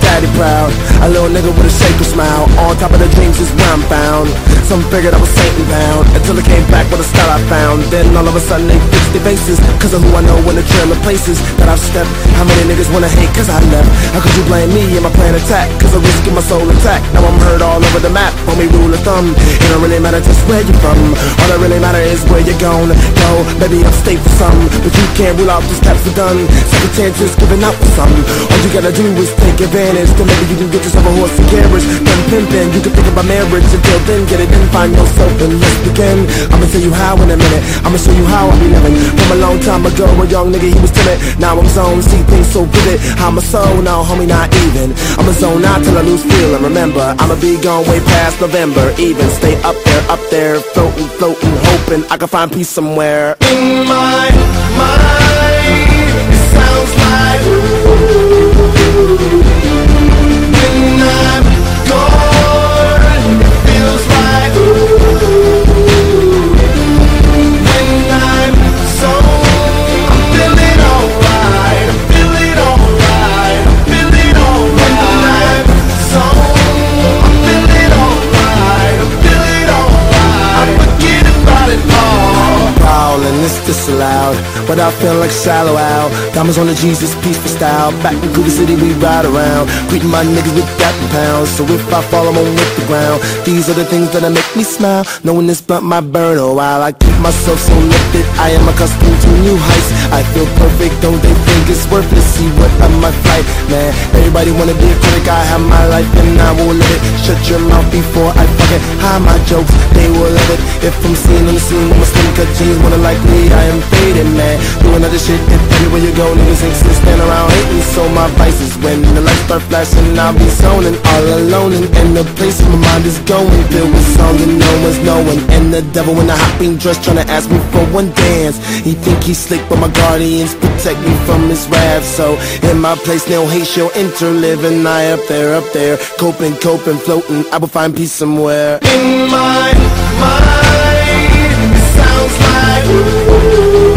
daddy proud A little nigga with a shaker smile On top of the dreams is where I'm found. Some figured I was Satan bound until I came back with a style I found. Then all of a sudden they fixed their faces. Cause of who I know in the trail of places that I've stepped. How many niggas wanna hate cause I left? How could you blame me and my plan attack? Cause I risking my soul intact. Now I'm heard all over the map. Homie rule of thumb. It don't really matter just where you from. All that really matter is where you're gonna go. Maybe I'm stay for some, but you can't rule out these caps are done. Second chances giving out for some. All you gotta do is take advantage. Then maybe you can get yourself a horse and carriage. Then pimping, you can think about marriage. Until then, get it in, find yourself and let's begin. I'ma tell you how in a minute. I'ma show you how I be living. From a long time ago, a young nigga he was timid. Now I'm zone, see things so vivid. I'm a soul now, homie, not even. I'ma zone out till I lose feeling. Remember, I'ma be gone way past November. Even stay up there, up there, floating, floating, hoping I can find peace somewhere. In my mind, Prowling, it's disallowed. But I feel like shallow out. Diamonds on the Jesus peaceful style. Back in Cougar City, we ride around. Greeting my niggas with that pounds. So if I fall, I'm on with the ground. These are the things that make me smile. Knowing this blunt might burn a while. I keep myself so lifted. I am accustomed to new heights. I feel perfect, don't they think it's worth it? See what I might fight, man. Everybody wanna be a critic. I have my life and I will live it. Shut your mouth before I fucking hide my jokes. They will love it. If I'm seen on the scene my cut jeans, wanna like me, I am faded, man. Doing other shit, if everywhere you go, niggas insist stand around hating. So my vices when the lights start flashing, I'll be zoning all alone and in the place where my mind is going. Filled with song and no one's knowing. And the devil in a hot pink dress trying to ask me for one dance. He think he's slick, but my guardians protect me from his wrath. So in my place, no hate shall enter. Living I up there, up there, coping, coping, floating. I will find peace somewhere. In my mind, when